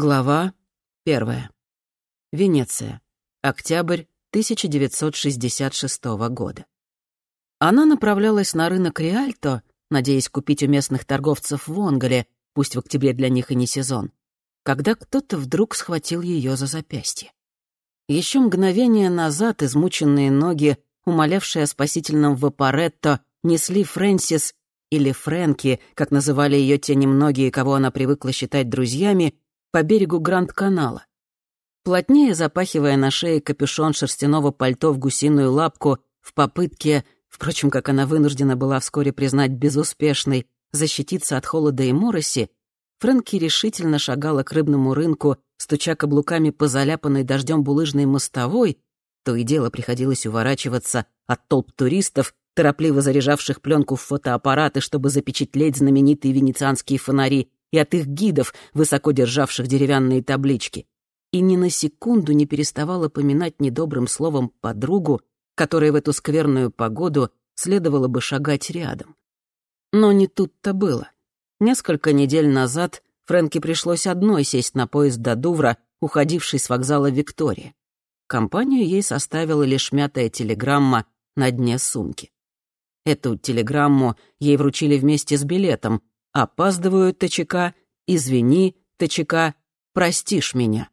Глава первая. Венеция. Октябрь 1966 года. Она направлялась на рынок Риальто, надеясь купить у местных торговцев в Онголе, пусть в октябре для них и не сезон, когда кто-то вдруг схватил ее за запястье. Еще мгновение назад измученные ноги, умолявшие о спасительном вапоретто, несли Фрэнсис или Фрэнки, как называли ее те немногие, кого она привыкла считать друзьями, по берегу Гранд-канала. Плотнее запахивая на шее капюшон шерстяного пальто в гусиную лапку в попытке, впрочем, как она вынуждена была вскоре признать безуспешной, защититься от холода и мороси, Фрэнки решительно шагала к рыбному рынку, стуча каблуками по заляпанной дождем булыжной мостовой, то и дело приходилось уворачиваться от толп туристов, торопливо заряжавших пленку в фотоаппараты, чтобы запечатлеть знаменитые венецианские фонари, и от их гидов, высоко державших деревянные таблички. И ни на секунду не переставала поминать недобрым словом подругу, которой в эту скверную погоду следовало бы шагать рядом. Но не тут-то было. Несколько недель назад Фрэнке пришлось одной сесть на поезд до Дувра, уходивший с вокзала Виктория. Компанию ей составила лишь мятая телеграмма на дне сумки. Эту телеграмму ей вручили вместе с билетом, «Опаздываю, ТЧК», «Извини, ТЧК», «Простишь меня».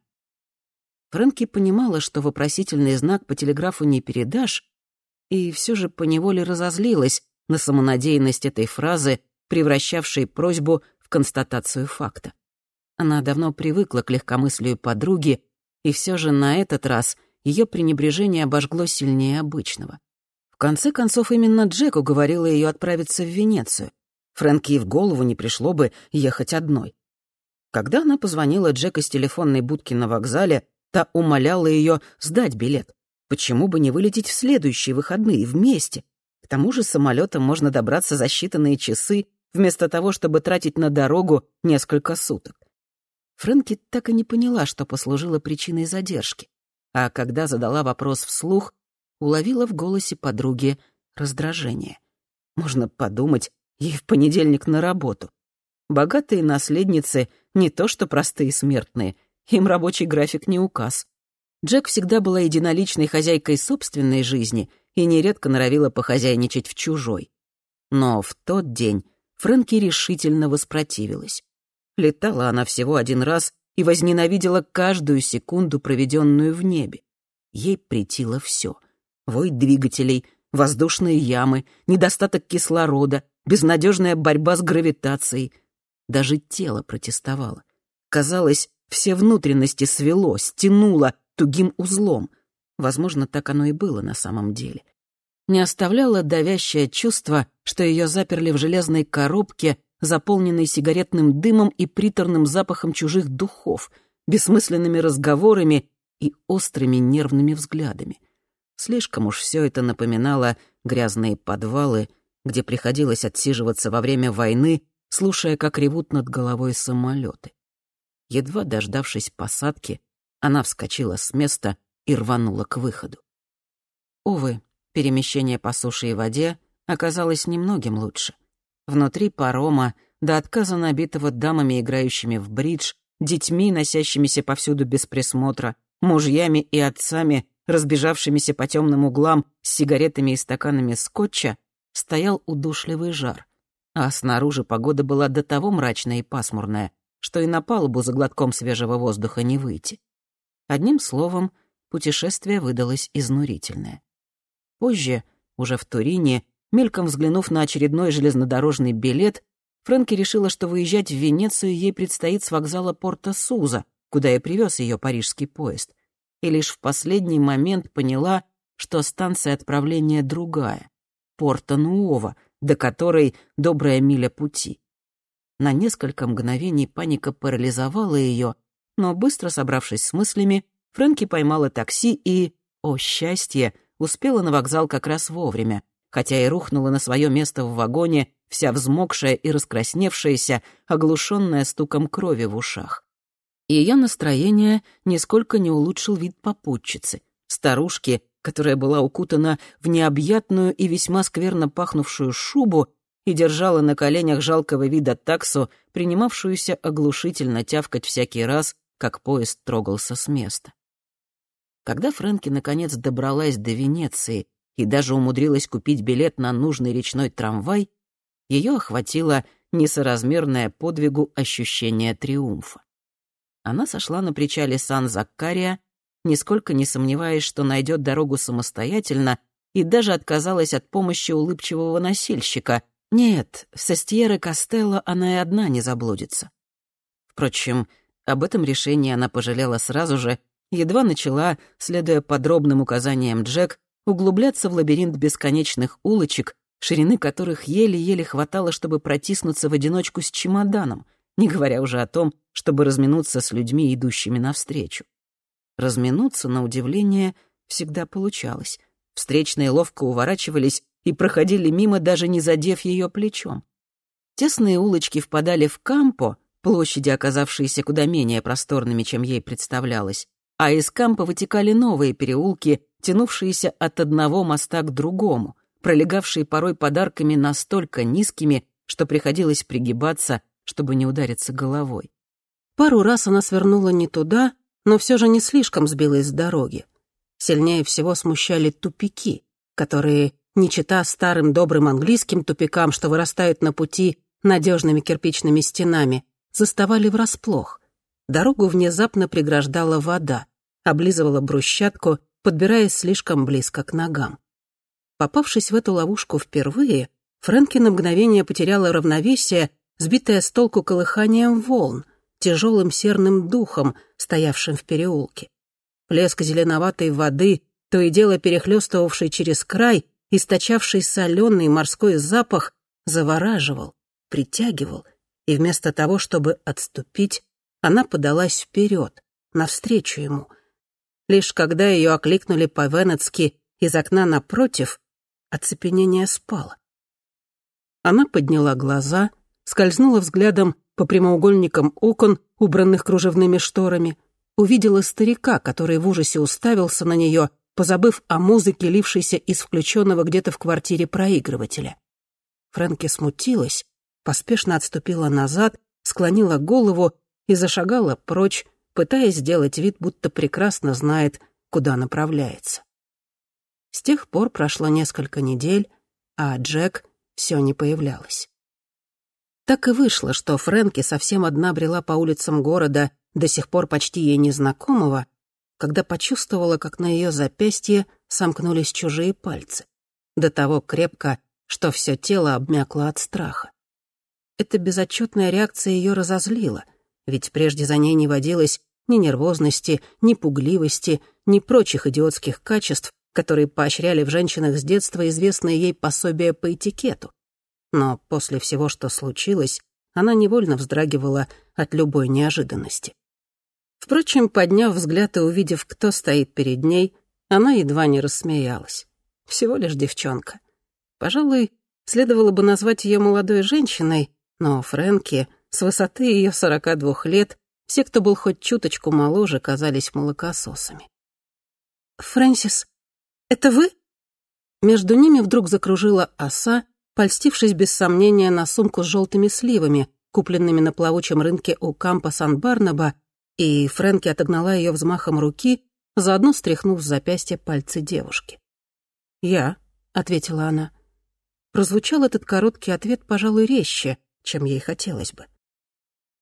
Фрэнки понимала, что вопросительный знак по телеграфу не передашь, и все же поневоле разозлилась на самонадеянность этой фразы, превращавшей просьбу в констатацию факта. Она давно привыкла к легкомыслию подруги, и все же на этот раз ее пренебрежение обожгло сильнее обычного. В конце концов, именно Джек уговорила ее отправиться в Венецию. Фрэнки и в голову не пришло бы ехать одной. Когда она позвонила Джек из телефонной будки на вокзале, та умоляла ее сдать билет. Почему бы не вылететь в следующие выходные вместе? К тому же самолетом можно добраться за считанные часы, вместо того, чтобы тратить на дорогу несколько суток. Фрэнки так и не поняла, что послужило причиной задержки. А когда задала вопрос вслух, уловила в голосе подруги раздражение. Можно подумать, Ей в понедельник на работу. Богатые наследницы не то что простые смертные, им рабочий график не указ. Джек всегда была единоличной хозяйкой собственной жизни и нередко норовила похозяйничать в чужой. Но в тот день Фрэнки решительно воспротивилась. Летала она всего один раз и возненавидела каждую секунду, проведенную в небе. Ей притило все: Вой двигателей, воздушные ямы, недостаток кислорода, безнадежная борьба с гравитацией. Даже тело протестовало. Казалось, все внутренности свело, стянуло тугим узлом. Возможно, так оно и было на самом деле. Не оставляло давящее чувство, что ее заперли в железной коробке, заполненной сигаретным дымом и приторным запахом чужих духов, бессмысленными разговорами и острыми нервными взглядами. Слишком уж все это напоминало грязные подвалы где приходилось отсиживаться во время войны, слушая, как ревут над головой самолеты. Едва дождавшись посадки, она вскочила с места и рванула к выходу. Увы, перемещение по суше и воде оказалось немногим лучше. Внутри парома, до отказа набитого дамами, играющими в бридж, детьми, носящимися повсюду без присмотра, мужьями и отцами, разбежавшимися по темным углам с сигаретами и стаканами скотча, стоял удушливый жар, а снаружи погода была до того мрачная и пасмурная, что и на палубу за глотком свежего воздуха не выйти. Одним словом, путешествие выдалось изнурительное. Позже, уже в Турине, мельком взглянув на очередной железнодорожный билет, Фрэнки решила, что выезжать в Венецию ей предстоит с вокзала порта Суза, куда и привез ее парижский поезд, и лишь в последний момент поняла, что станция отправления другая. Порто-Нуово, до которой добрая миля пути. На несколько мгновений паника парализовала ее, но быстро собравшись с мыслями, Фрэнки поймала такси и, о счастье, успела на вокзал как раз вовремя, хотя и рухнула на свое место в вагоне, вся взмокшая и раскрасневшаяся, оглушенная стуком крови в ушах. Ее настроение нисколько не улучшил вид попутчицы, старушки, которая была укутана в необъятную и весьма скверно пахнувшую шубу и держала на коленях жалкого вида таксу, принимавшуюся оглушительно тявкать всякий раз, как поезд трогался с места. Когда Фрэнки наконец добралась до Венеции и даже умудрилась купить билет на нужный речной трамвай, ее охватило несоразмерное подвигу ощущение триумфа. Она сошла на причале Сан-Заккария, нисколько не сомневаясь, что найдет дорогу самостоятельно, и даже отказалась от помощи улыбчивого носильщика. Нет, в Сестьере Костелло она и одна не заблудится. Впрочем, об этом решении она пожалела сразу же, едва начала, следуя подробным указаниям Джек, углубляться в лабиринт бесконечных улочек, ширины которых еле-еле хватало, чтобы протиснуться в одиночку с чемоданом, не говоря уже о том, чтобы разминуться с людьми, идущими навстречу. Разминуться, на удивление, всегда получалось. Встречные ловко уворачивались и проходили мимо, даже не задев ее плечом. Тесные улочки впадали в Кампо, площади, оказавшиеся куда менее просторными, чем ей представлялось, а из Кампо вытекали новые переулки, тянувшиеся от одного моста к другому, пролегавшие порой подарками настолько низкими, что приходилось пригибаться, чтобы не удариться головой. Пару раз она свернула не туда, но все же не слишком сбилась с дороги. Сильнее всего смущали тупики, которые, не чита старым добрым английским тупикам, что вырастают на пути надежными кирпичными стенами, заставали врасплох. Дорогу внезапно преграждала вода, облизывала брусчатку, подбираясь слишком близко к ногам. Попавшись в эту ловушку впервые, Фрэнки на мгновение потеряла равновесие, сбитая с толку колыханием волн, тяжелым серным духом, стоявшим в переулке. Плеск зеленоватой воды, то и дело перехлёстывавший через край, источавший соленый морской запах, завораживал, притягивал, и вместо того, чтобы отступить, она подалась вперед, навстречу ему. Лишь когда ее окликнули по-венецки из окна напротив, оцепенение спало. Она подняла глаза, скользнула взглядом по прямоугольникам окон, убранных кружевными шторами, увидела старика, который в ужасе уставился на нее, позабыв о музыке, лившейся из включенного где-то в квартире проигрывателя. Фрэнки смутилась, поспешно отступила назад, склонила голову и зашагала прочь, пытаясь сделать вид, будто прекрасно знает, куда направляется. С тех пор прошло несколько недель, а Джек все не появлялась. Так и вышло, что Фрэнки совсем одна брела по улицам города, до сих пор почти ей незнакомого, когда почувствовала, как на ее запястье сомкнулись чужие пальцы. До того крепко, что все тело обмякло от страха. Эта безотчетная реакция ее разозлила, ведь прежде за ней не водилось ни нервозности, ни пугливости, ни прочих идиотских качеств, которые поощряли в женщинах с детства известные ей пособия по этикету. Но после всего, что случилось, она невольно вздрагивала от любой неожиданности. Впрочем, подняв взгляд и увидев, кто стоит перед ней, она едва не рассмеялась. Всего лишь девчонка. Пожалуй, следовало бы назвать ее молодой женщиной, но Фрэнки с высоты ее 42 лет все, кто был хоть чуточку моложе, казались молокососами. «Фрэнсис, это вы?» Между ними вдруг закружила оса, польстившись без сомнения на сумку с желтыми сливами, купленными на плавучем рынке у кампа Сан-Барнаба, и Фрэнки отогнала ее взмахом руки, заодно стряхнув с запястья пальцы девушки. «Я», — ответила она. Прозвучал этот короткий ответ, пожалуй, резче, чем ей хотелось бы.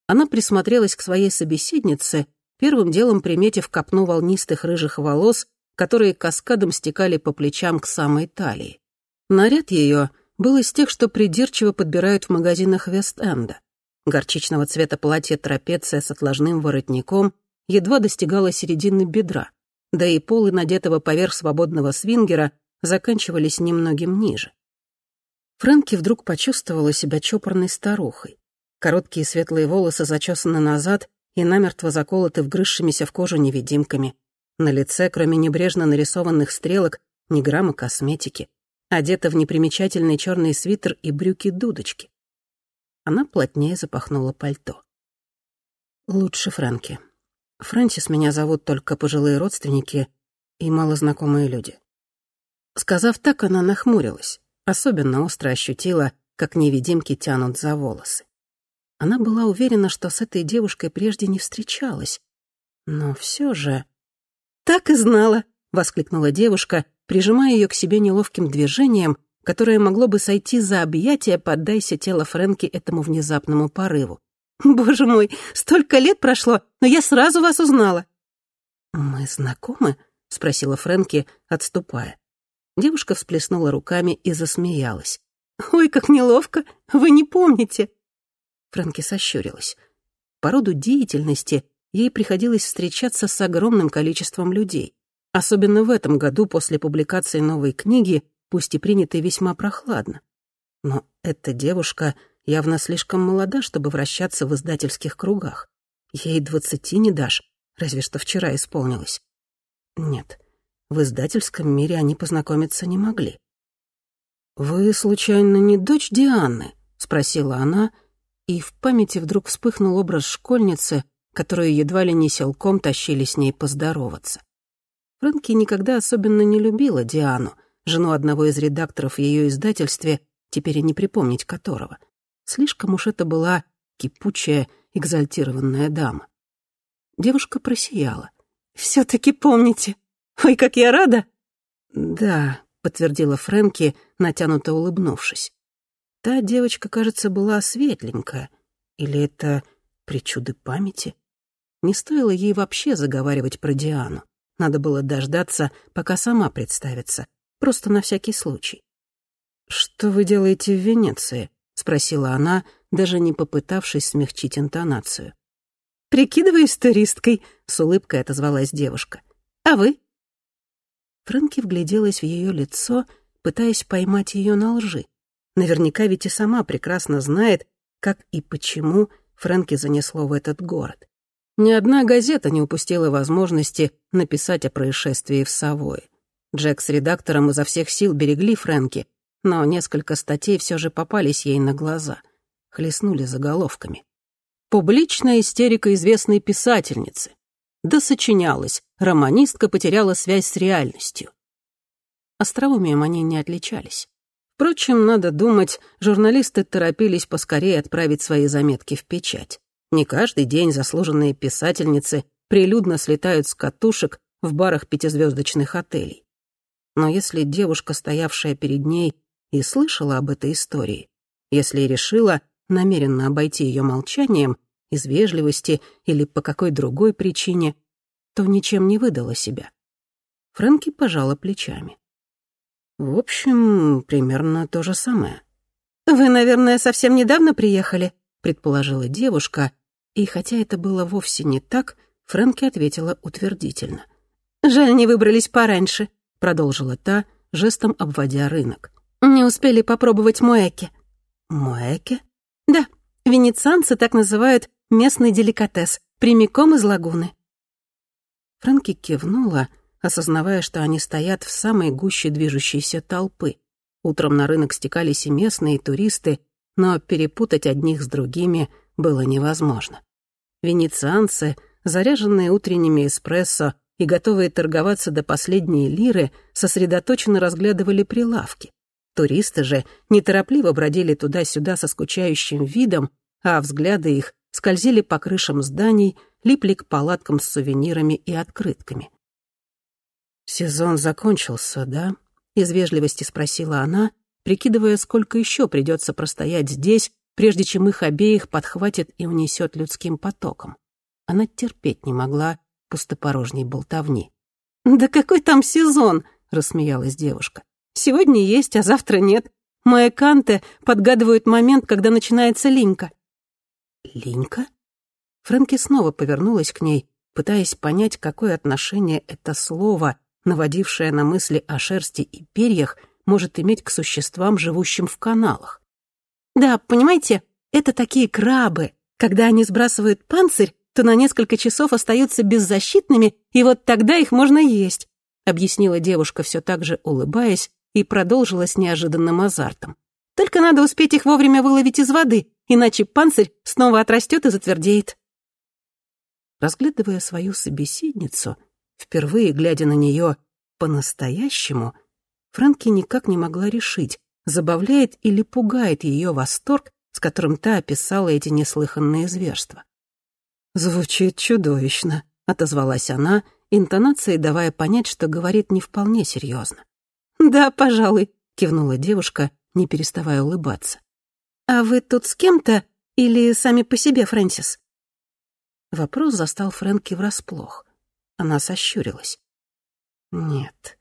Она присмотрелась к своей собеседнице, первым делом приметив копну волнистых рыжих волос, которые каскадом стекали по плечам к самой талии. Наряд ее был из тех, что придирчиво подбирают в магазинах Вест-Энда. Горчичного цвета платье трапеция с отложным воротником едва достигало середины бедра, да и полы надетого поверх свободного свингера заканчивались немногим ниже. Фрэнки вдруг почувствовала себя чопорной старухой. Короткие светлые волосы зачесаны назад и намертво заколоты вгрызшимися в кожу невидимками. На лице, кроме небрежно нарисованных стрелок, ни грамма косметики. Одета в непримечательный черный свитер и брюки-дудочки. Она плотнее запахнула пальто. «Лучше Фрэнки. Фрэнсис меня зовут только пожилые родственники и малознакомые люди». Сказав так, она нахмурилась, особенно остро ощутила, как невидимки тянут за волосы. Она была уверена, что с этой девушкой прежде не встречалась, Но все же... «Так и знала!» — воскликнула девушка, прижимая ее к себе неловким движением, которое могло бы сойти за объятие, поддайся тело Фрэнки этому внезапному порыву. «Боже мой, столько лет прошло, но я сразу вас узнала!» «Мы знакомы?» — спросила Фрэнки, отступая. Девушка всплеснула руками и засмеялась. «Ой, как неловко! Вы не помните!» Фрэнки сощурилась. По роду деятельности ей приходилось встречаться с огромным количеством людей. Особенно в этом году после публикации новой книги, пусть и принятой весьма прохладно. Но эта девушка явно слишком молода, чтобы вращаться в издательских кругах. Ей двадцати не дашь, разве что вчера исполнилось. Нет, в издательском мире они познакомиться не могли. «Вы, случайно, не дочь Дианы?» — спросила она, и в памяти вдруг вспыхнул образ школьницы, которую едва ли не силком тащили с ней поздороваться. Фрэнки никогда особенно не любила Диану, жену одного из редакторов в ее издательстве, теперь и не припомнить которого. Слишком уж это была кипучая, экзальтированная дама. Девушка просияла. все таки помните. Ой, как я рада!» «Да», — подтвердила Фрэнки, натянуто улыбнувшись. «Та девочка, кажется, была светленькая. Или это причуды памяти?» Не стоило ей вообще заговаривать про Диану. Надо было дождаться, пока сама представится, просто на всякий случай. «Что вы делаете в Венеции?» — спросила она, даже не попытавшись смягчить интонацию. «Прикидываюсь туристкой», — с улыбкой отозвалась девушка. «А вы?» Фрэнки вгляделась в ее лицо, пытаясь поймать ее на лжи. Наверняка ведь и сама прекрасно знает, как и почему Фрэнки занесло в этот город. Ни одна газета не упустила возможности написать о происшествии в Савое. Джек с редактором изо всех сил берегли Фрэнки, но несколько статей все же попались ей на глаза. Хлестнули заголовками. «Публичная истерика известной писательницы досочинялась, романистка потеряла связь с реальностью. Остроумием они не отличались. Впрочем, надо думать, журналисты торопились поскорее отправить свои заметки в печать. Не каждый день заслуженные писательницы прилюдно слетают с катушек в барах пятизвездочных отелей. Но если девушка, стоявшая перед ней, и слышала об этой истории, если решила намеренно обойти ее молчанием, из вежливости или по какой другой причине, то ничем не выдала себя. Фрэнки пожала плечами. В общем, примерно то же самое. «Вы, наверное, совсем недавно приехали?» — предположила девушка, и хотя это было вовсе не так, Фрэнки ответила утвердительно. «Жаль, не выбрались пораньше», — продолжила та, жестом обводя рынок. «Не успели попробовать муэки». «Муэки?» «Да, венецианцы так называют местный деликатес, прямиком из лагуны». Фрэнки кивнула, осознавая, что они стоят в самой гуще движущейся толпы. Утром на рынок стекались и местные, и туристы, но перепутать одних с другими было невозможно. Венецианцы, заряженные утренними эспрессо и готовые торговаться до последней лиры, сосредоточенно разглядывали прилавки. Туристы же неторопливо бродили туда-сюда со скучающим видом, а взгляды их скользили по крышам зданий, липли к палаткам с сувенирами и открытками. «Сезон закончился, да?» — из вежливости спросила она, прикидывая, сколько еще придется простоять здесь, прежде чем их обеих подхватит и унесет людским потоком. Она терпеть не могла пустопорожней болтовни. «Да какой там сезон?» — рассмеялась девушка. «Сегодня есть, а завтра нет. Мои канты подгадывают момент, когда начинается линька. Линька? Фрэнки снова повернулась к ней, пытаясь понять, какое отношение это слово, наводившее на мысли о шерсти и перьях, может иметь к существам, живущим в каналах. «Да, понимаете, это такие крабы. Когда они сбрасывают панцирь, то на несколько часов остаются беззащитными, и вот тогда их можно есть», объяснила девушка все так же улыбаясь и продолжила с неожиданным азартом. «Только надо успеть их вовремя выловить из воды, иначе панцирь снова отрастет и затвердеет. Разглядывая свою собеседницу, впервые глядя на нее по-настоящему, Фрэнки никак не могла решить, забавляет или пугает ее восторг, с которым та описала эти неслыханные зверства. «Звучит чудовищно», — отозвалась она, интонацией давая понять, что говорит не вполне серьезно. «Да, пожалуй», — кивнула девушка, не переставая улыбаться. «А вы тут с кем-то или сами по себе, Фрэнсис?» Вопрос застал Фрэнки врасплох. Она сощурилась. Нет,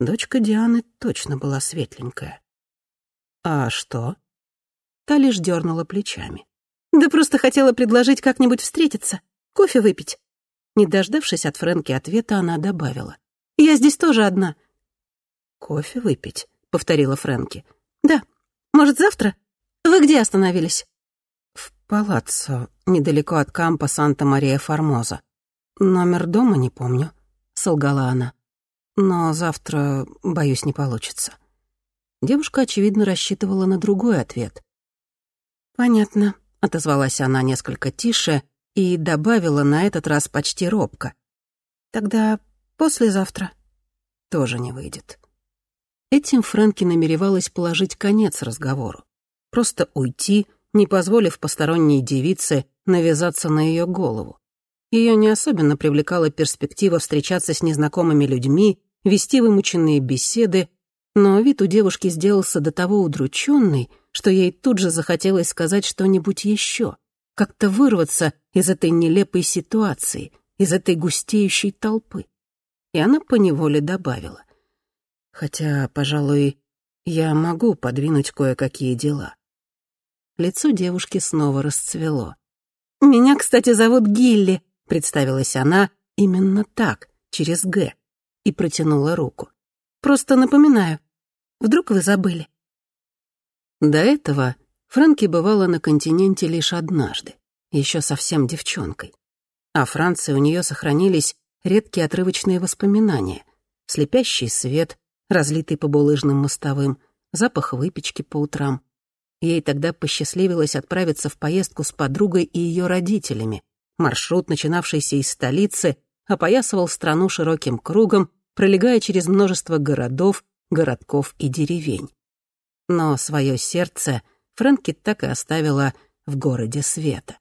дочка Дианы точно была светленькая. «А что?» Та лишь дернула плечами. «Да просто хотела предложить как-нибудь встретиться, кофе выпить». Не дождавшись от Фрэнки ответа, она добавила. «Я здесь тоже одна». «Кофе выпить?» — повторила Фрэнки. «Да. Может, завтра? Вы где остановились?» «В палаццо, недалеко от кампа Санта-Мария-Формоза. Номер дома не помню», — солгала она. «Но завтра, боюсь, не получится». Девушка, очевидно, рассчитывала на другой ответ. «Понятно», — отозвалась она несколько тише и добавила на этот раз почти робко. «Тогда послезавтра». Тоже не выйдет. Этим Фрэнки намеревалась положить конец разговору. Просто уйти, не позволив посторонней девице навязаться на ее голову. Ее не особенно привлекала перспектива встречаться с незнакомыми людьми, вести вымученные беседы, но вид у девушки сделался до того удрученный, что ей тут же захотелось сказать что-нибудь еще, как-то вырваться из этой нелепой ситуации, из этой густеющей толпы. И она поневоле добавила. Хотя, пожалуй, я могу подвинуть кое-какие дела. Лицо девушки снова расцвело. «Меня, кстати, зовут Гилли», — представилась она именно так, через «Г», и протянула руку. «Просто напоминаю. Вдруг вы забыли?» До этого Фрэнки бывала на континенте лишь однажды, еще совсем девчонкой. О Франции у нее сохранились редкие отрывочные воспоминания. Слепящий свет, разлитый по булыжным мостовым, запах выпечки по утрам. Ей тогда посчастливилось отправиться в поездку с подругой и ее родителями. Маршрут, начинавшийся из столицы, опоясывал страну широким кругом, пролегая через множество городов, городков и деревень. Но свое сердце Фрэнки так и оставила в городе света.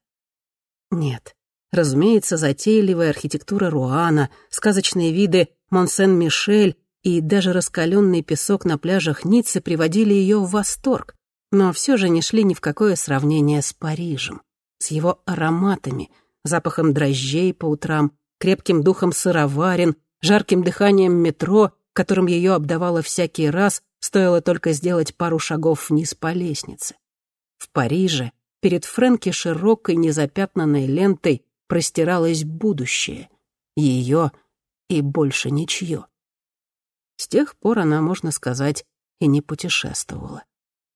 Нет, разумеется, затейливая архитектура Руана, сказочные виды Монсен-Мишель и даже раскаленный песок на пляжах Ниццы приводили ее в восторг, но все же не шли ни в какое сравнение с Парижем, с его ароматами, запахом дрожжей по утрам, крепким духом сыроварен, жарким дыханием метро, которым ее обдавало всякий раз, стоило только сделать пару шагов вниз по лестнице. В Париже перед Фрэнки широкой незапятнанной лентой простиралось будущее, ее и больше ничье. С тех пор она, можно сказать, и не путешествовала.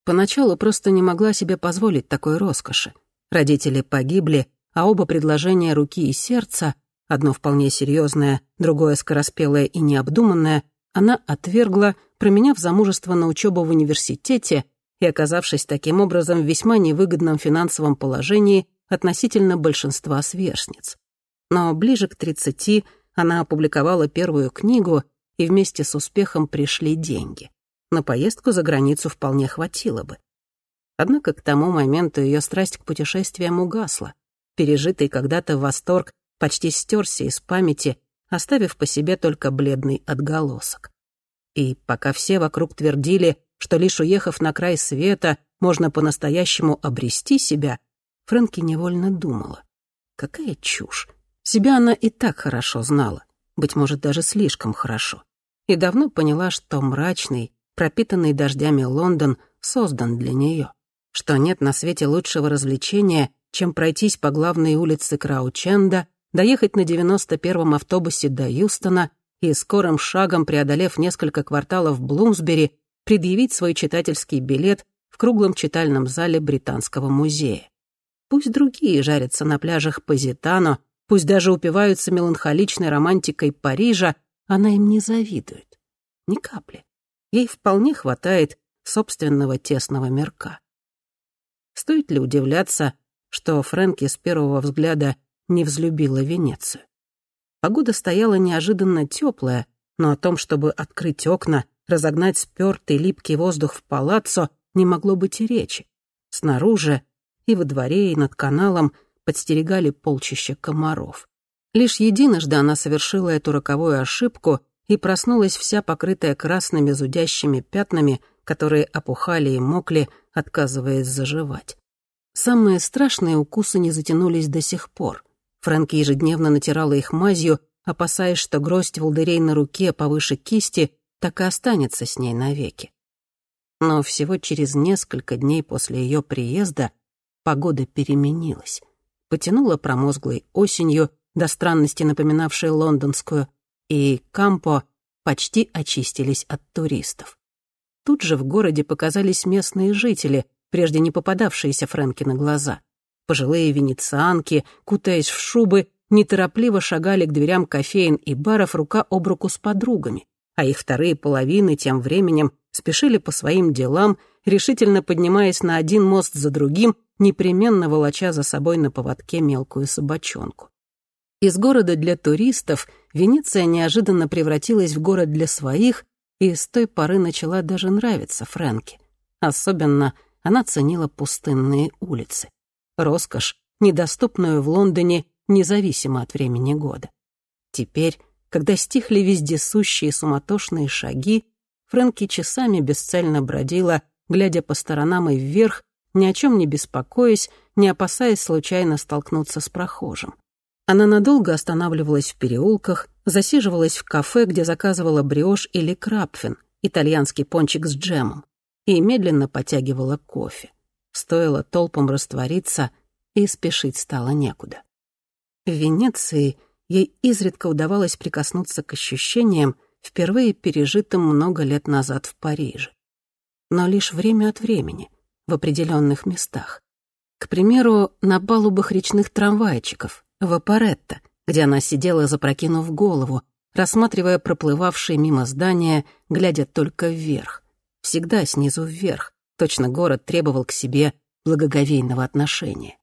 Поначалу просто не могла себе позволить такой роскоши. Родители погибли, а оба предложения руки и сердца, одно вполне серьезное, другое скороспелое и необдуманное, она отвергла, променяв замужество на учебу в университете и оказавшись таким образом в весьма невыгодном финансовом положении относительно большинства сверстниц. Но ближе к тридцати она опубликовала первую книгу — и вместе с успехом пришли деньги. На поездку за границу вполне хватило бы. Однако к тому моменту ее страсть к путешествиям угасла. Пережитый когда-то восторг почти стерся из памяти, оставив по себе только бледный отголосок. И пока все вокруг твердили, что лишь уехав на край света, можно по-настоящему обрести себя, Фрэнки невольно думала. Какая чушь. Себя она и так хорошо знала быть может, даже слишком хорошо, и давно поняла, что мрачный, пропитанный дождями Лондон создан для нее, что нет на свете лучшего развлечения, чем пройтись по главной улице Краученда, доехать на 91-м автобусе до Юстона и скорым шагом, преодолев несколько кварталов Блумсбери, предъявить свой читательский билет в круглом читальном зале Британского музея. Пусть другие жарятся на пляжах Позитано Пусть даже упиваются меланхоличной романтикой Парижа, она им не завидует. Ни капли. Ей вполне хватает собственного тесного мирка. Стоит ли удивляться, что Фрэнки с первого взгляда не взлюбила Венецию? Погода стояла неожиданно теплая, но о том, чтобы открыть окна, разогнать спёртый липкий воздух в палаццо, не могло быть и речи. Снаружи и во дворе, и над каналом подстерегали полчища комаров. Лишь единожды она совершила эту роковую ошибку и проснулась вся покрытая красными зудящими пятнами, которые опухали и мокли, отказываясь заживать. Самые страшные укусы не затянулись до сих пор. Фрэнки ежедневно натирала их мазью, опасаясь, что гроздь волдырей на руке повыше кисти так и останется с ней навеки. Но всего через несколько дней после ее приезда погода переменилась. Потянула промозглой осенью, до странности напоминавшей лондонскую, и Кампо почти очистились от туристов. Тут же в городе показались местные жители, прежде не попадавшиеся Фрэнки на глаза. Пожилые венецианки, кутаясь в шубы, неторопливо шагали к дверям кофеин и баров рука об руку с подругами, а их вторые половины тем временем спешили по своим делам, решительно поднимаясь на один мост за другим, непременно волоча за собой на поводке мелкую собачонку. Из города для туристов Венеция неожиданно превратилась в город для своих, и с той поры начала даже нравиться Фрэнке. Особенно она ценила пустынные улицы. Роскошь, недоступную в Лондоне независимо от времени года. Теперь, когда стихли вездесущие суматошные шаги, Фрэнки часами бесцельно бродила, глядя по сторонам и вверх, ни о чем не беспокоясь, не опасаясь случайно столкнуться с прохожим. Она надолго останавливалась в переулках, засиживалась в кафе, где заказывала бриош или крапфин, итальянский пончик с джемом, и медленно потягивала кофе. Стоило толпам раствориться, и спешить стало некуда. В Венеции ей изредка удавалось прикоснуться к ощущениям, впервые пережитым много лет назад в Париже. Но лишь время от времени, в определенных местах. К примеру, на палубах речных трамвайчиков, в Апаретто, где она сидела, запрокинув голову, рассматривая проплывавшие мимо здания, глядя только вверх. Всегда снизу вверх. Точно город требовал к себе благоговейного отношения.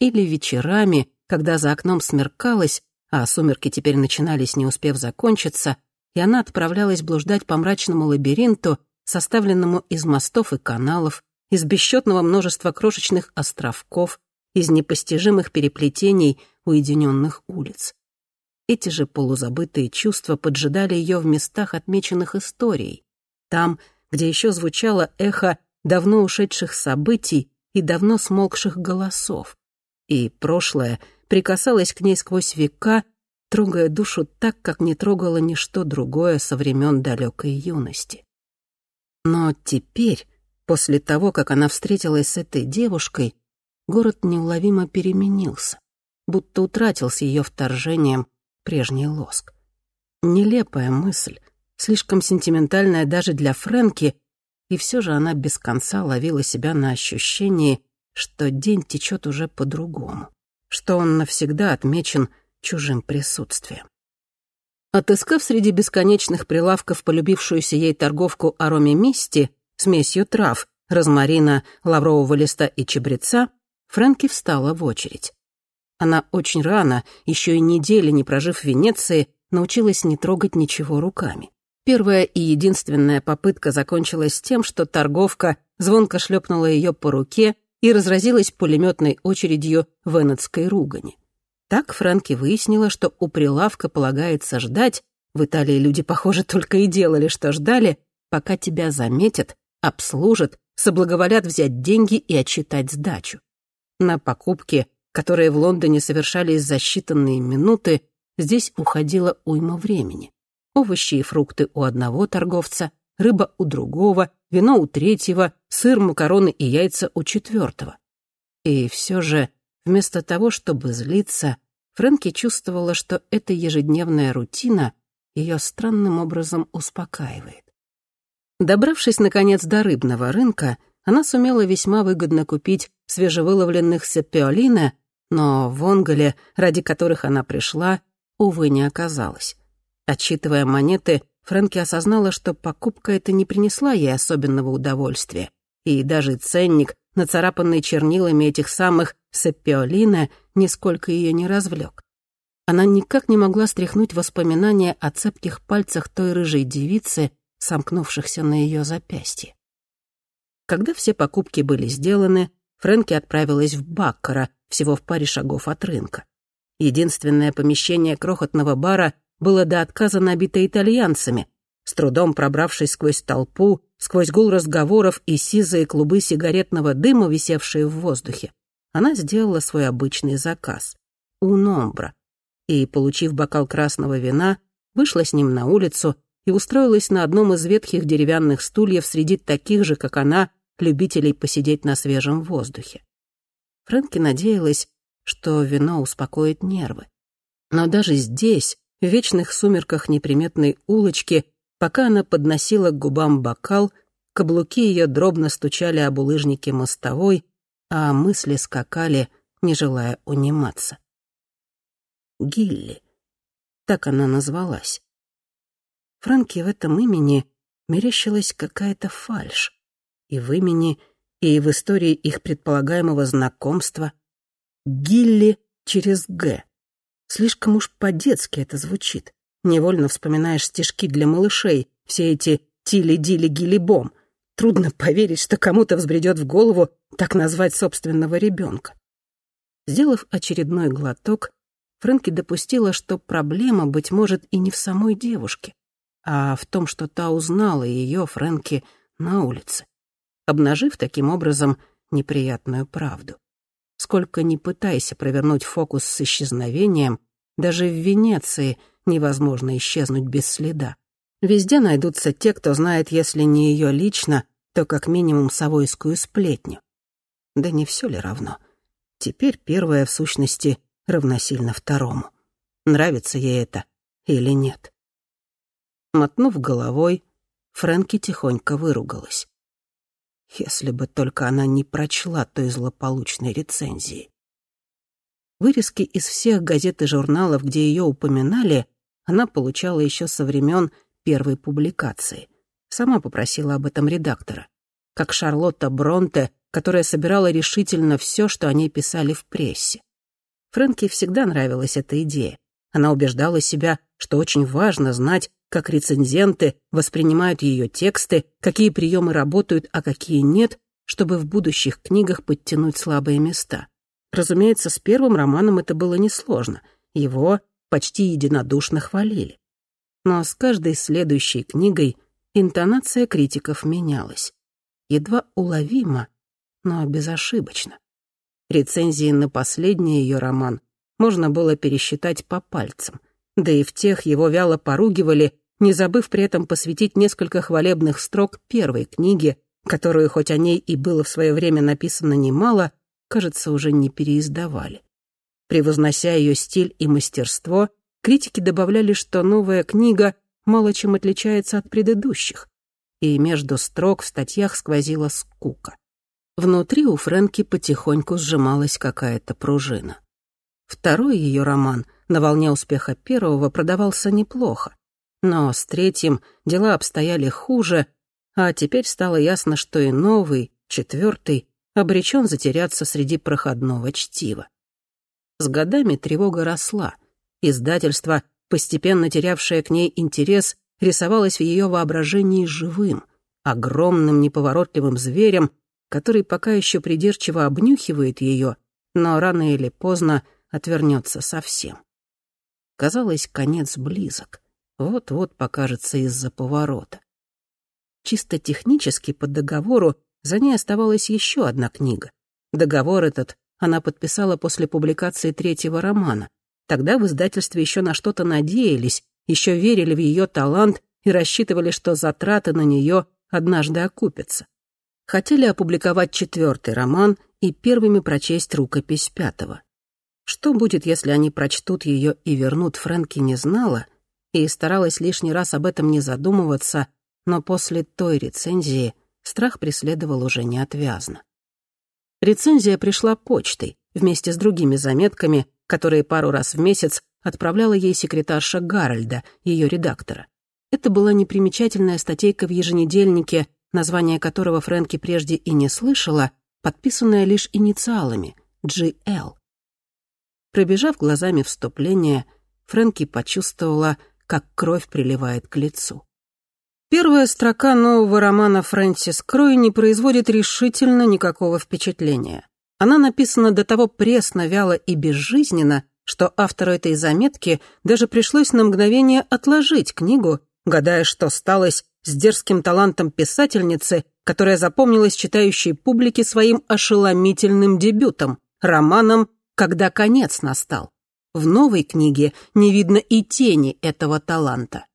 Или вечерами, когда за окном смеркалось, а сумерки теперь начинались, не успев закончиться, и она отправлялась блуждать по мрачному лабиринту, составленному из мостов и каналов, из бесчетного множества крошечных островков, из непостижимых переплетений уединенных улиц. Эти же полузабытые чувства поджидали ее в местах, отмеченных историей, там, где еще звучало эхо давно ушедших событий и давно смолкших голосов, и прошлое прикасалось к ней сквозь века, трогая душу так, как не трогало ничто другое со времен далекой юности. Но теперь, после того, как она встретилась с этой девушкой, город неуловимо переменился, будто утратил с ее вторжением прежний лоск. Нелепая мысль, слишком сентиментальная даже для Фрэнки, и все же она без конца ловила себя на ощущении, что день течет уже по-другому что он навсегда отмечен чужим присутствием. Отыскав среди бесконечных прилавков полюбившуюся ей торговку ароме мисти, смесью трав, розмарина, лаврового листа и чебреца, Фрэнки встала в очередь. Она очень рано, еще и недели не прожив в Венеции, научилась не трогать ничего руками. Первая и единственная попытка закончилась тем, что торговка звонко шлепнула ее по руке и разразилась пулеметной очередью в эннетской ругани. Так Франки выяснила, что у прилавка полагается ждать, в Италии люди, похоже, только и делали, что ждали, пока тебя заметят, обслужат, соблаговолят взять деньги и отчитать сдачу. На покупки, которые в Лондоне совершались за считанные минуты, здесь уходило уйма времени. Овощи и фрукты у одного торговца, рыба у другого, вино у третьего, сыр, макароны и яйца у четвертого. И все же, вместо того, чтобы злиться, Фрэнки чувствовала, что эта ежедневная рутина ее странным образом успокаивает. Добравшись, наконец, до рыбного рынка, она сумела весьма выгодно купить свежевыловленных сепиолина, но в Онголе, ради которых она пришла, увы, не оказалось. Отчитывая монеты, Фрэнки осознала, что покупка эта не принесла ей особенного удовольствия, и даже ценник, нацарапанный чернилами этих самых сеппиолина, нисколько ее не развлек. Она никак не могла стряхнуть воспоминания о цепких пальцах той рыжей девицы, сомкнувшихся на ее запястье. Когда все покупки были сделаны, Фрэнки отправилась в Баккара, всего в паре шагов от рынка. Единственное помещение крохотного бара было до отказа набито итальянцами. С трудом пробравшись сквозь толпу, сквозь гул разговоров и сизые клубы сигаретного дыма, висевшие в воздухе, она сделала свой обычный заказ — «Уномбра», и, получив бокал красного вина, вышла с ним на улицу и устроилась на одном из ветхих деревянных стульев среди таких же, как она, любителей посидеть на свежем воздухе. Фрэнки надеялась, что вино успокоит нервы. Но даже здесь, в вечных сумерках неприметной улочки, пока она подносила к губам бокал, каблуки ее дробно стучали об улыжнике мостовой, а мысли скакали, не желая униматься. Гилли. Так она назвалась. Франки в этом имени мерещилась какая-то фальшь. И в имени, и в истории их предполагаемого знакомства. Гилли через «Г». Слишком уж по-детски это звучит. Невольно вспоминаешь стишки для малышей, все эти «тили-дили-гили-бом». Трудно поверить, что кому-то взбредет в голову так назвать собственного ребенка. Сделав очередной глоток, Фрэнки допустила, что проблема, быть может, и не в самой девушке, а в том, что та узнала ее, Фрэнки, на улице, обнажив таким образом неприятную правду. Сколько ни пытайся провернуть фокус с исчезновением, даже в Венеции невозможно исчезнуть без следа. Везде найдутся те, кто знает, если не ее лично, то как минимум совойскую сплетню. Да не все ли равно? Теперь первое, в сущности, равносильно второму. Нравится ей это или нет? Мотнув головой, Фрэнки тихонько выругалась. Если бы только она не прочла той злополучной рецензии. Вырезки из всех газет и журналов, где ее упоминали, она получала еще со времен первой публикации. Сама попросила об этом редактора. Как Шарлотта Бронте, которая собирала решительно все, что о ней писали в прессе. Фрэнке всегда нравилась эта идея. Она убеждала себя, что очень важно знать, как рецензенты воспринимают ее тексты, какие приемы работают, а какие нет, чтобы в будущих книгах подтянуть слабые места. Разумеется, с первым романом это было несложно. Его почти единодушно хвалили. Но с каждой следующей книгой интонация критиков менялась. Едва уловимо, но безошибочно. Рецензии на последний ее роман можно было пересчитать по пальцам. Да и в тех его вяло поругивали, не забыв при этом посвятить несколько хвалебных строк первой книге, которую, хоть о ней и было в свое время написано немало, кажется, уже не переиздавали. Превознося ее стиль и мастерство, критики добавляли, что новая книга мало чем отличается от предыдущих, и между строк в статьях сквозила скука. Внутри у Фрэнки потихоньку сжималась какая-то пружина. Второй ее роман на волне успеха первого продавался неплохо. Но с третьим дела обстояли хуже, а теперь стало ясно, что и новый, четвертый, обречен затеряться среди проходного чтива. С годами тревога росла. Издательство, постепенно терявшее к ней интерес, рисовалось в ее воображении живым, огромным неповоротливым зверем, который пока еще придирчиво обнюхивает ее, но рано или поздно отвернется совсем. Казалось, конец близок. Вот-вот покажется из-за поворота. Чисто технически по договору за ней оставалась еще одна книга. Договор этот она подписала после публикации третьего романа. Тогда в издательстве еще на что-то надеялись, еще верили в ее талант и рассчитывали, что затраты на нее однажды окупятся хотели опубликовать четвертый роман и первыми прочесть рукопись пятого. Что будет, если они прочтут ее и вернут, Фрэнки не знала, и старалась лишний раз об этом не задумываться, но после той рецензии страх преследовал уже неотвязно. Рецензия пришла почтой вместе с другими заметками, которые пару раз в месяц отправляла ей секретарша Гарольда, ее редактора. Это была непримечательная статейка в еженедельнике название которого Фрэнки прежде и не слышала, подписанное лишь инициалами — GL. Пробежав глазами вступление, Фрэнки почувствовала, как кровь приливает к лицу. Первая строка нового романа Фрэнсис Крой не производит решительно никакого впечатления. Она написана до того пресно, вяло и безжизненно, что автору этой заметки даже пришлось на мгновение отложить книгу, гадая, что сталось с дерзким талантом писательницы, которая запомнилась читающей публике своим ошеломительным дебютом, романом «Когда конец настал». В новой книге не видно и тени этого таланта.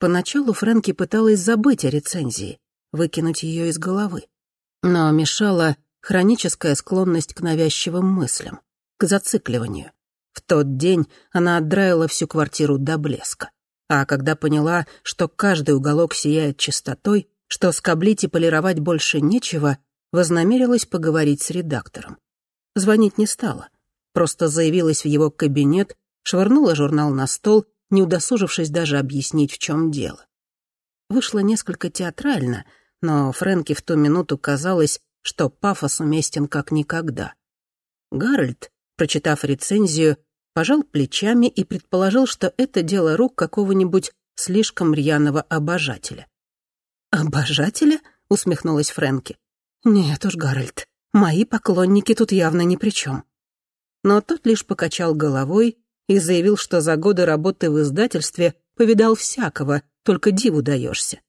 Поначалу Фрэнки пыталась забыть о рецензии, выкинуть ее из головы. Но мешала хроническая склонность к навязчивым мыслям, к зацикливанию. В тот день она отдраила всю квартиру до блеска. А когда поняла, что каждый уголок сияет чистотой, что скоблить и полировать больше нечего, вознамерилась поговорить с редактором. Звонить не стала, просто заявилась в его кабинет, швырнула журнал на стол, не удосужившись даже объяснить, в чем дело. Вышло несколько театрально, но Фрэнке в ту минуту казалось, что пафос уместен как никогда. Гарольд, прочитав рецензию, пожал плечами и предположил, что это дело рук какого-нибудь слишком рьяного обожателя. «Обожателя?» — усмехнулась Фрэнки. «Нет уж, Гарольд, мои поклонники тут явно ни при чем. Но тот лишь покачал головой и заявил, что за годы работы в издательстве повидал всякого, только диву даешься.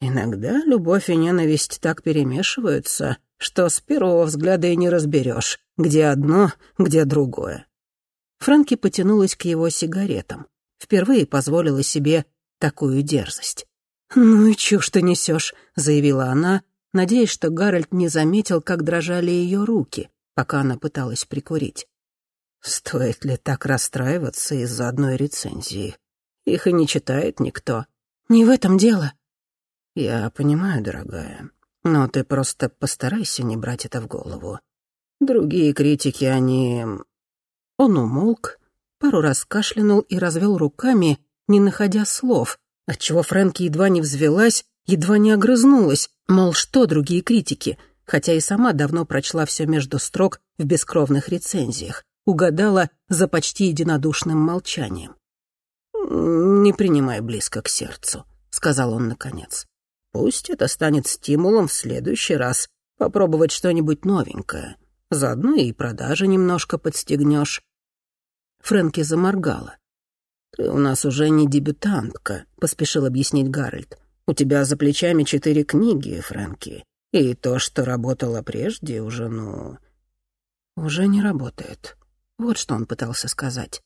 Иногда любовь и ненависть так перемешиваются, что с первого взгляда и не разберешь, где одно, где другое. Фрэнки потянулась к его сигаретам. Впервые позволила себе такую дерзость. «Ну и чушь ты несешь», — заявила она, надеясь, что Гарольд не заметил, как дрожали ее руки, пока она пыталась прикурить. «Стоит ли так расстраиваться из-за одной рецензии? Их и не читает никто». «Не в этом дело». «Я понимаю, дорогая, но ты просто постарайся не брать это в голову. Другие критики, они...» Он умолк, пару раз кашлянул и развел руками, не находя слов, отчего Фрэнки едва не взвелась, едва не огрызнулась, мол, что другие критики, хотя и сама давно прочла все между строк в бескровных рецензиях, угадала за почти единодушным молчанием. «Не принимай близко к сердцу», — сказал он наконец. «Пусть это станет стимулом в следующий раз попробовать что-нибудь новенькое. Заодно и продажи немножко подстегнешь». Фрэнки заморгала. «Ты у нас уже не дебютантка», — поспешил объяснить Гарольд. «У тебя за плечами четыре книги, Фрэнки, и то, что работало прежде, уже, ну...» «Уже не работает». Вот что он пытался сказать.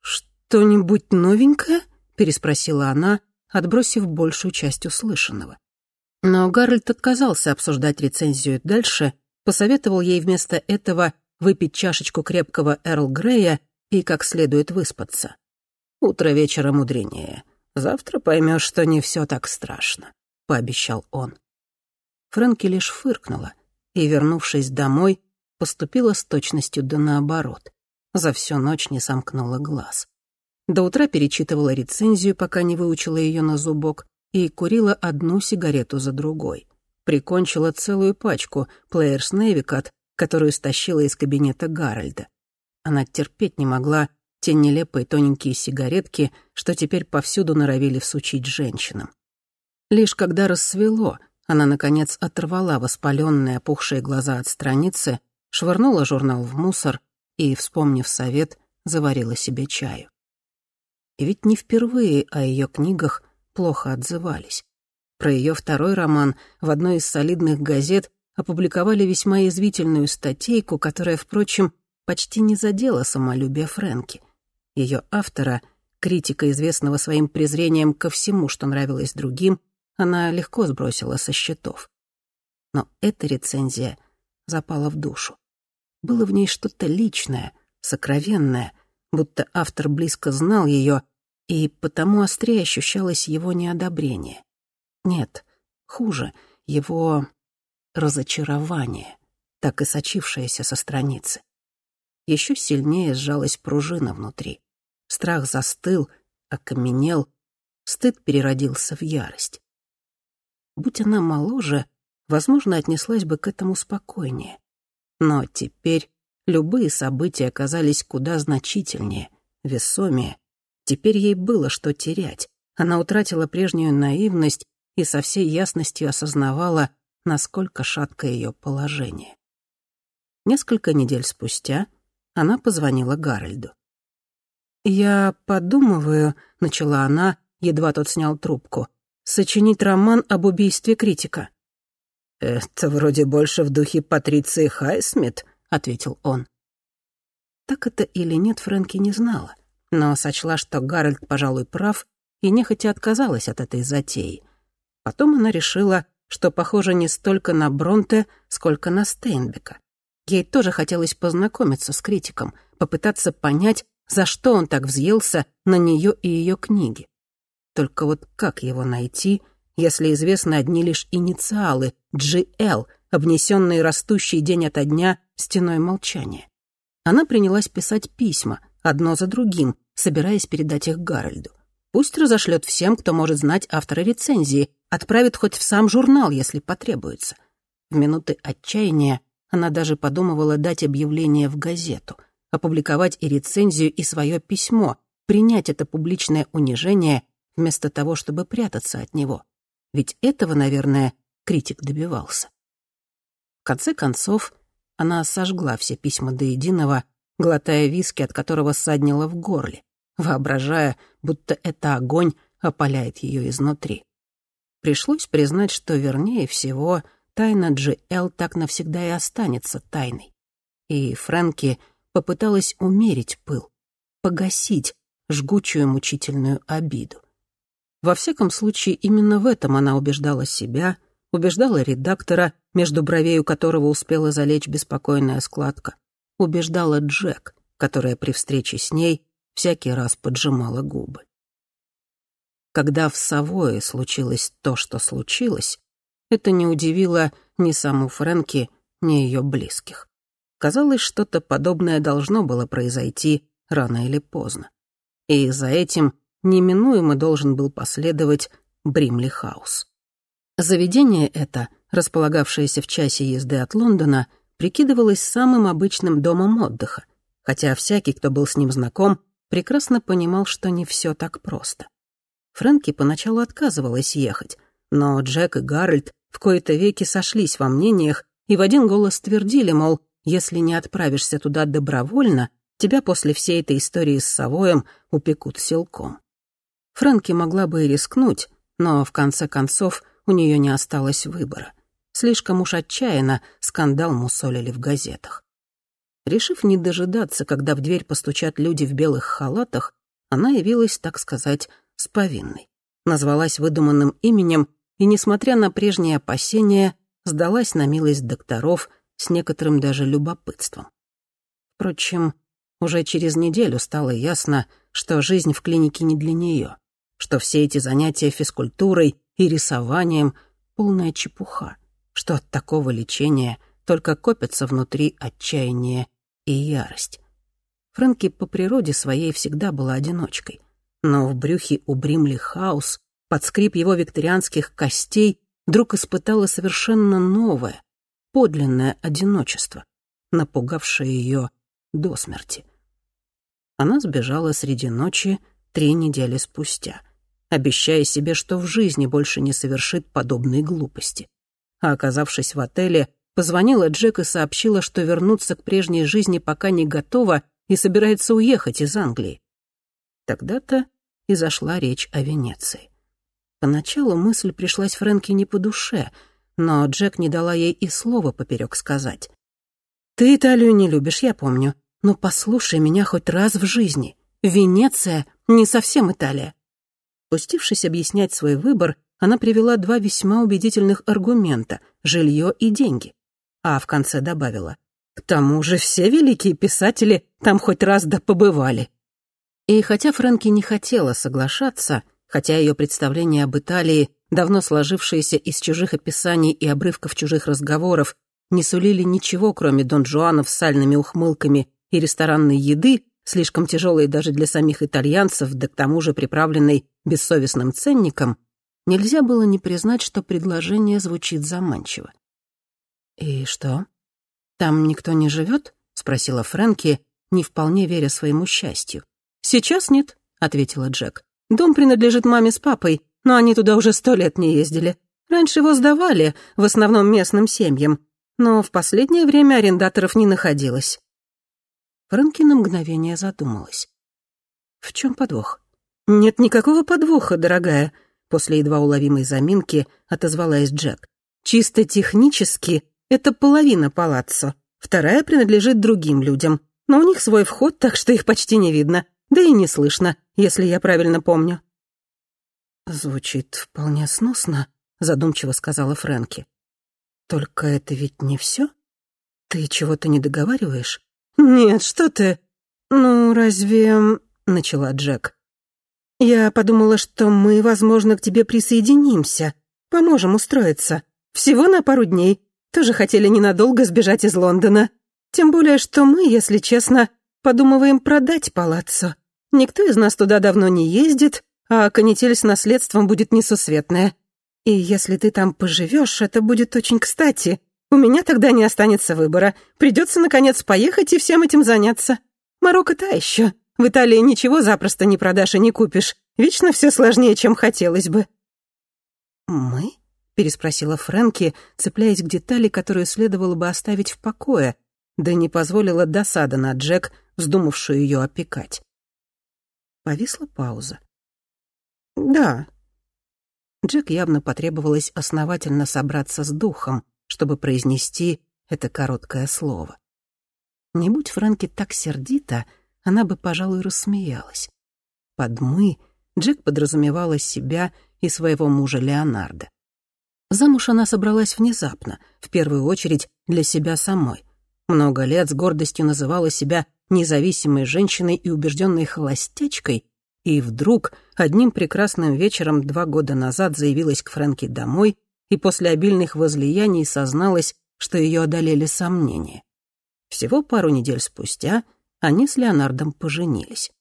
«Что-нибудь новенькое?» — переспросила она, отбросив большую часть услышанного. Но Гарольд отказался обсуждать рецензию дальше, посоветовал ей вместо этого выпить чашечку крепкого Эрл Грея и как следует выспаться. Утро вечера мудренее. Завтра поймешь, что не все так страшно», — пообещал он. Фрэнки лишь фыркнула и, вернувшись домой, поступила с точностью да наоборот. За всю ночь не сомкнула глаз. До утра перечитывала рецензию, пока не выучила ее на зубок, и курила одну сигарету за другой. Прикончила целую пачку Players Navy которую стащила из кабинета Гарольда. Она терпеть не могла те нелепые тоненькие сигаретки, что теперь повсюду норовили всучить женщинам. Лишь когда рассвело, она, наконец, оторвала воспаленные опухшие глаза от страницы, швырнула журнал в мусор и, вспомнив совет, заварила себе чаю. И ведь не впервые о ее книгах плохо отзывались. Про ее второй роман в одной из солидных газет опубликовали весьма язвительную статейку, которая, впрочем, почти не задела самолюбие Фрэнки — ее автора, критика, известного своим презрением ко всему, что нравилось другим, она легко сбросила со счетов. Но эта рецензия запала в душу. Было в ней что-то личное, сокровенное, будто автор близко знал ее, и потому острее ощущалось его неодобрение. Нет, хуже, его разочарование, так и сочившееся со страницы. Еще сильнее сжалась пружина внутри. Страх застыл, окаменел, стыд переродился в ярость. Будь она моложе, возможно, отнеслась бы к этому спокойнее. Но теперь любые события оказались куда значительнее, весомее. Теперь ей было что терять. Она утратила прежнюю наивность и со всей ясностью осознавала, насколько шатко ее положение. Несколько недель спустя она позвонила Гарольду. «Я подумываю», — начала она, едва тот снял трубку, «сочинить роман об убийстве критика». «Это вроде больше в духе Патриции Хайсмит», — ответил он. Так это или нет, Фрэнки не знала, но сочла, что Гарольд, пожалуй, прав, и нехотя отказалась от этой затеи. Потом она решила, что похоже не столько на Бронте, сколько на Стейнбека. Ей тоже хотелось познакомиться с критиком, попытаться понять, за что он так взъелся на нее и ее книги. Только вот как его найти, если известны одни лишь инициалы GL, обнесенные растущий день ото дня стеной молчания? Она принялась писать письма, одно за другим, собираясь передать их Гарольду. Пусть разошлет всем, кто может знать автора рецензии, отправит хоть в сам журнал, если потребуется. В минуты отчаяния она даже подумывала дать объявление в газету, опубликовать и рецензию, и свое письмо, принять это публичное унижение вместо того, чтобы прятаться от него. Ведь этого, наверное, критик добивался. В конце концов, она сожгла все письма до единого, глотая виски, от которого ссаднила в горле, воображая, будто это огонь опаляет ее изнутри. Пришлось признать, что, вернее всего, тайна Джи-Эл так навсегда и останется тайной. И Фрэнки попыталась умерить пыл, погасить жгучую мучительную обиду. Во всяком случае, именно в этом она убеждала себя, убеждала редактора, между бровей у которого успела залечь беспокойная складка, убеждала Джек, которая при встрече с ней всякий раз поджимала губы. Когда в Савое случилось то, что случилось, это не удивило ни саму Фрэнки, ни ее близких. Казалось, что-то подобное должно было произойти рано или поздно. И за этим неминуемо должен был последовать Бримли Хаус. Заведение это, располагавшееся в часе езды от Лондона, прикидывалось самым обычным домом отдыха, хотя всякий, кто был с ним знаком, прекрасно понимал, что не все так просто. Фрэнки поначалу отказывалась ехать, но Джек и Гарольд в кои-то веки сошлись во мнениях и в один голос твердили, мол, если не отправишься туда добровольно, тебя после всей этой истории с Савоем упекут силком. Фрэнки могла бы и рискнуть, но в конце концов у нее не осталось выбора. Слишком уж отчаянно скандал мусолили в газетах. Решив не дожидаться, когда в дверь постучат люди в белых халатах, она явилась, так сказать, с повинной. Назвалась выдуманным именем и, несмотря на прежние опасения, сдалась на милость докторов с некоторым даже любопытством. Впрочем, уже через неделю стало ясно, что жизнь в клинике не для нее, что все эти занятия физкультурой и рисованием — полная чепуха, что от такого лечения только копятся внутри отчаяние и ярость. Фрэнки по природе своей всегда была одиночкой, но в брюхе у Бримли хаос, под скрип его викторианских костей, вдруг испытала совершенно новое, подлинное одиночество, напугавшее ее до смерти. Она сбежала среди ночи три недели спустя, обещая себе, что в жизни больше не совершит подобной глупости. А оказавшись в отеле, Позвонила Джек и сообщила, что вернуться к прежней жизни пока не готова и собирается уехать из Англии. Тогда-то и зашла речь о Венеции. Поначалу мысль пришлась Фрэнке не по душе, но Джек не дала ей и слова поперек сказать. «Ты Италию не любишь, я помню, но послушай меня хоть раз в жизни. Венеция — не совсем Италия». Пустившись объяснять свой выбор, она привела два весьма убедительных аргумента — жилье и деньги а в конце добавила. «К тому же все великие писатели там хоть раз да побывали». И хотя Фрэнки не хотела соглашаться, хотя ее представление об Италии, давно сложившееся из чужих описаний и обрывков чужих разговоров, не сулили ничего, кроме Дон Жуанов с сальными ухмылками и ресторанной еды, слишком тяжелой даже для самих итальянцев, да к тому же приправленной бессовестным ценником, нельзя было не признать, что предложение звучит заманчиво. «И что? Там никто не живет? спросила Фрэнки, не вполне веря своему счастью. «Сейчас нет», — ответила Джек. «Дом принадлежит маме с папой, но они туда уже сто лет не ездили. Раньше его сдавали, в основном местным семьям, но в последнее время арендаторов не находилось». Фрэнки на мгновение задумалась. «В чем подвох?» «Нет никакого подвоха, дорогая», — после едва уловимой заминки отозвалась Джек. «Чисто технически это половина палаццо, вторая принадлежит другим людям, но у них свой вход, так что их почти не видно, да и не слышно, если я правильно помню». «Звучит вполне сносно», — задумчиво сказала Фрэнки. «Только это ведь не все? Ты чего-то не договариваешь?» «Нет, что ты...» «Ну, разве...» — начала Джек. «Я подумала, что мы, возможно, к тебе присоединимся, поможем устроиться. Всего на пару дней. Тоже хотели ненадолго сбежать из Лондона. Тем более, что мы, если честно, подумываем продать палаццо. Никто из нас туда давно не ездит, а канитель с наследством будет несусветная. И если ты там поживешь, это будет очень кстати. У меня тогда не останется выбора. Придется, наконец, поехать и всем этим заняться. Марокко та еще. В Италии ничего запросто не продашь и не купишь. Вечно все сложнее, чем хотелось бы». «Мы?» — переспросила Фрэнки, цепляясь к детали, которую следовало бы оставить в покое, да не позволила досада на Джек, вздумавшую ее опекать. Повисла пауза. «Да». Джек явно потребовалось основательно собраться с духом, чтобы произнести это короткое слово. Не будь Фрэнки так сердита, она бы, пожалуй, рассмеялась. Под «мы» Джек подразумевала себя и своего мужа Леонардо. Замуж она собралась внезапно, в первую очередь для себя самой. Много лет с гордостью называла себя независимой женщиной и убежденной холостячкой, и вдруг одним прекрасным вечером два года назад заявилась к Фрэнки домой и после обильных возлияний созналась, что ее одолели сомнения. Всего пару недель спустя они с Леонардом поженились.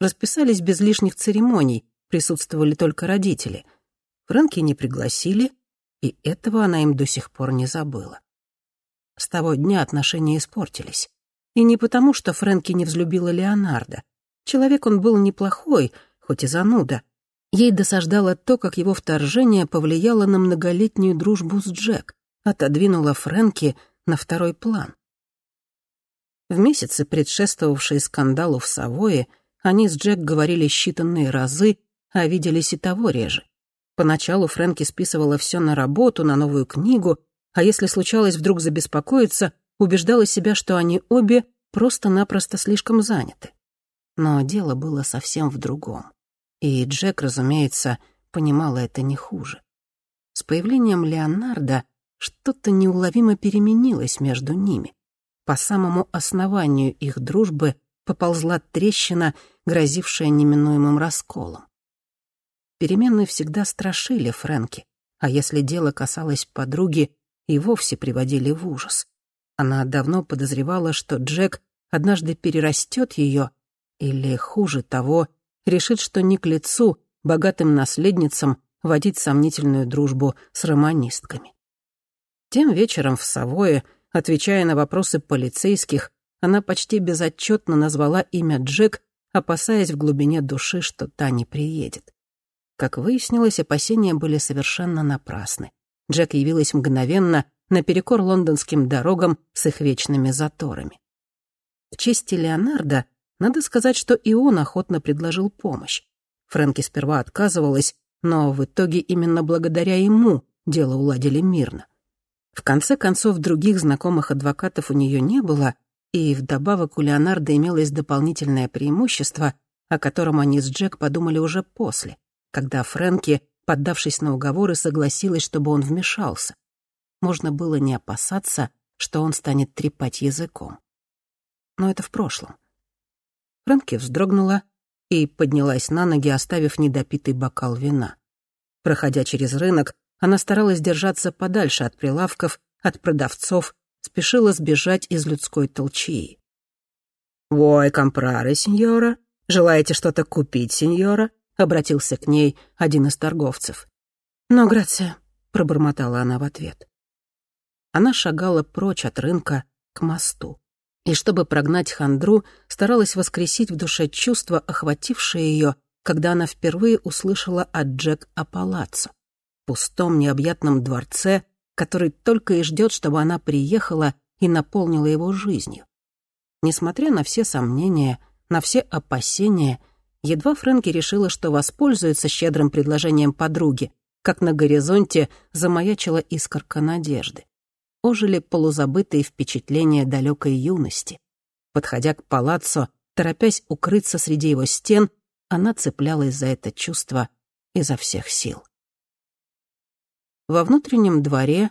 Расписались без лишних церемоний, присутствовали только родители. Фрэнки не пригласили, и этого она им до сих пор не забыла. С того дня отношения испортились. И не потому, что Фрэнки не взлюбила Леонарда. Человек он был неплохой, хоть и зануда. Ей досаждало то, как его вторжение повлияло на многолетнюю дружбу с Джек, отодвинуло Фрэнки на второй план. В месяцы, предшествовавшие скандалу в Савое, они с Джек говорили считанные разы, а виделись и того реже. Поначалу Фрэнки списывала все на работу, на новую книгу, а если случалось вдруг забеспокоиться, убеждала себя, что они обе просто-напросто слишком заняты. Но дело было совсем в другом. И Джек, разумеется, понимала это не хуже. С появлением Леонардо что-то неуловимо переменилось между ними. По самому основанию их дружбы поползла трещина, грозившая неминуемым расколом. Перемены всегда страшили Фрэнки, а если дело касалось подруги, и вовсе приводили в ужас. Она давно подозревала, что Джек однажды перерастет ее, или, хуже того, решит, что не к лицу богатым наследницам водить сомнительную дружбу с романистками. Тем вечером в Савое, отвечая на вопросы полицейских, она почти безотчетно назвала имя Джек, опасаясь в глубине души, что та не приедет. Как выяснилось, опасения были совершенно напрасны. Джек явилась мгновенно, наперекор лондонским дорогам с их вечными заторами. В честь Леонардо надо сказать, что и он охотно предложил помощь. Фрэнки сперва отказывалась, но в итоге именно благодаря ему дело уладили мирно. В конце концов, других знакомых адвокатов у нее не было, и вдобавок у Леонардо имелось дополнительное преимущество, о котором они с Джек подумали уже после, когда Фрэнки, поддавшись на уговоры, согласилась, чтобы он вмешался. Можно было не опасаться, что он станет трепать языком. Но это в прошлом. Фрэнки вздрогнула и поднялась на ноги, оставив недопитый бокал вина. Проходя через рынок, она старалась держаться подальше от прилавков, от продавцов, спешила сбежать из людской толчии. «Вой, компрары, сеньора? Желаете что-то купить, сеньора?» — обратился к ней один из торговцев. «Но, грация», — пробормотала она в ответ. Она шагала прочь от рынка к мосту и, чтобы прогнать хандру, старалась воскресить в душе чувство, охватившее ее, когда она впервые услышала от Джек о палаццо, пустом необъятном дворце, который только и ждет, чтобы она приехала и наполнила его жизнью. Несмотря на все сомнения, на все опасения, едва Фрэнки решила, что воспользуется щедрым предложением подруги, как на горизонте замаячила искорка надежды. Ожили полузабытые впечатления далекой юности. Подходя к палаццо, торопясь укрыться среди его стен, она цеплялась за это чувство изо всех сил. Во внутреннем дворе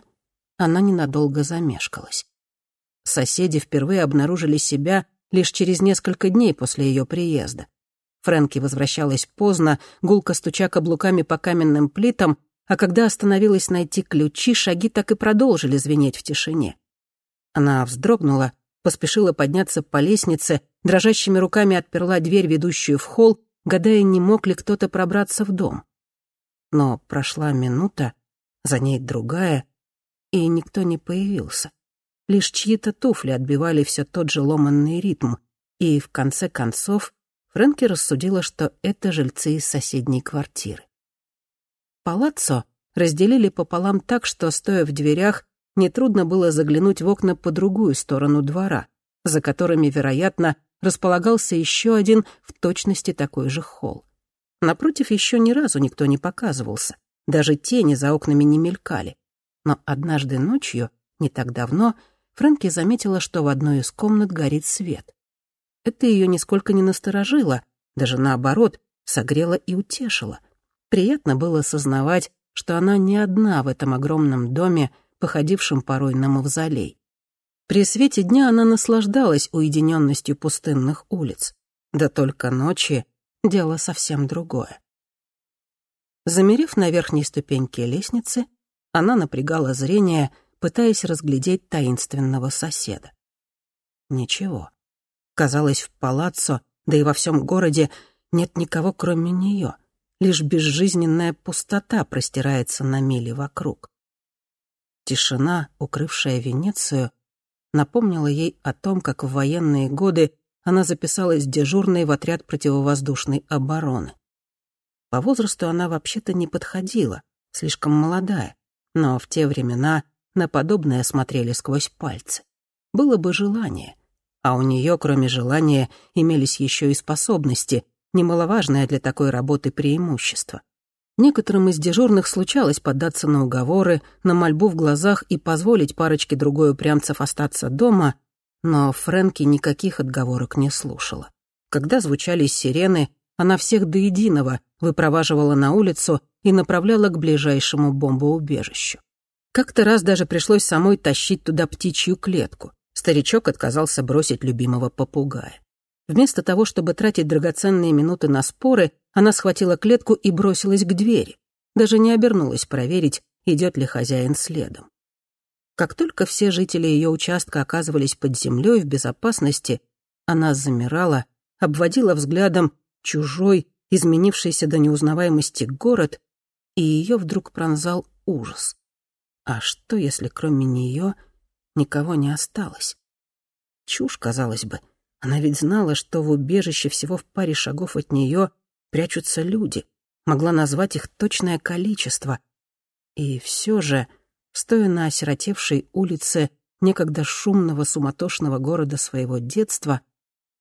она ненадолго замешкалась. Соседи впервые обнаружили себя лишь через несколько дней после ее приезда. Фрэнки возвращалась поздно, гулко стуча каблуками по каменным плитам, а когда остановилась найти ключи, шаги так и продолжили звенеть в тишине. Она вздрогнула, поспешила подняться по лестнице, дрожащими руками отперла дверь, ведущую в холл, гадая, не мог ли кто-то пробраться в дом. Но прошла минута, за ней другая, и никто не появился. Лишь чьи-то туфли отбивали все тот же ломанный ритм, и, в конце концов, Фрэнки рассудила, что это жильцы из соседней квартиры. Палаццо разделили пополам так, что, стоя в дверях, нетрудно было заглянуть в окна по другую сторону двора, за которыми, вероятно, располагался еще один в точности такой же холл. Напротив, еще ни разу никто не показывался, даже тени за окнами не мелькали. Но однажды ночью, не так давно, Фрэнки заметила, что в одной из комнат горит свет. Это ее нисколько не насторожило, даже наоборот, согрело и утешило. Приятно было сознавать, что она не одна в этом огромном доме, походившем порой на мавзолей. При свете дня она наслаждалась уединенностью пустынных улиц. Да только ночи — дело совсем другое. Замерев на верхней ступеньке лестницы, она напрягала зрение, пытаясь разглядеть таинственного соседа. Ничего. Казалось, в палаццо, да и во всем городе нет никого, кроме нее. Лишь безжизненная пустота простирается на мили вокруг. Тишина, укрывшая Венецию, напомнила ей о том, как в военные годы она записалась дежурной в отряд противовоздушной обороны. По возрасту она вообще-то не подходила, слишком молодая, но в те времена на подобное смотрели сквозь пальцы. Было бы желание. А у нее, кроме желания, имелись еще и способности, немаловажное для такой работы преимущество. Некоторым из дежурных случалось поддаться на уговоры, на мольбу в глазах и позволить парочке другой упрямцев остаться дома, но Фрэнки никаких отговорок не слушала. Когда звучали сирены, она всех до единого выпроваживала на улицу и направляла к ближайшему бомбоубежищу. Как-то раз даже пришлось самой тащить туда птичью клетку. Старичок отказался бросить любимого попугая. Вместо того, чтобы тратить драгоценные минуты на споры, она схватила клетку и бросилась к двери. Даже не обернулась проверить, идет ли хозяин следом. Как только все жители ее участка оказывались под землей в безопасности, она замирала, обводила взглядом чужой, изменившийся до неузнаваемости город, и ее вдруг пронзал ужас. А что, если кроме нее никого не осталось? Чушь, казалось бы. Она ведь знала, что в убежище всего в паре шагов от нее прячутся люди, могла назвать их точное количество. И все же, стоя на осиротевшей улице некогда шумного суматошного города своего детства,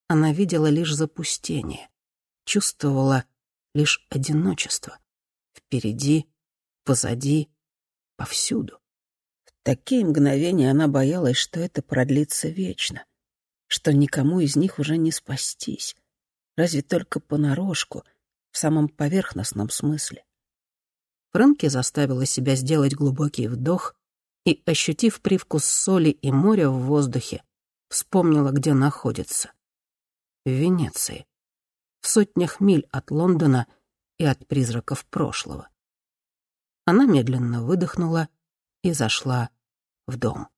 она видела лишь запустение, чувствовала лишь одиночество. Впереди, позади, повсюду. В такие мгновения она боялась, что это продлится вечно, что никому из них уже не спастись, разве только понарошку, в самом поверхностном смысле. Фрэнки заставила себя сделать глубокий вдох и, ощутив привкус соли и моря в воздухе, вспомнила, где находится. В Венеции. В сотнях миль от Лондона и от призраков прошлого. Она медленно выдохнула и зашла в дом.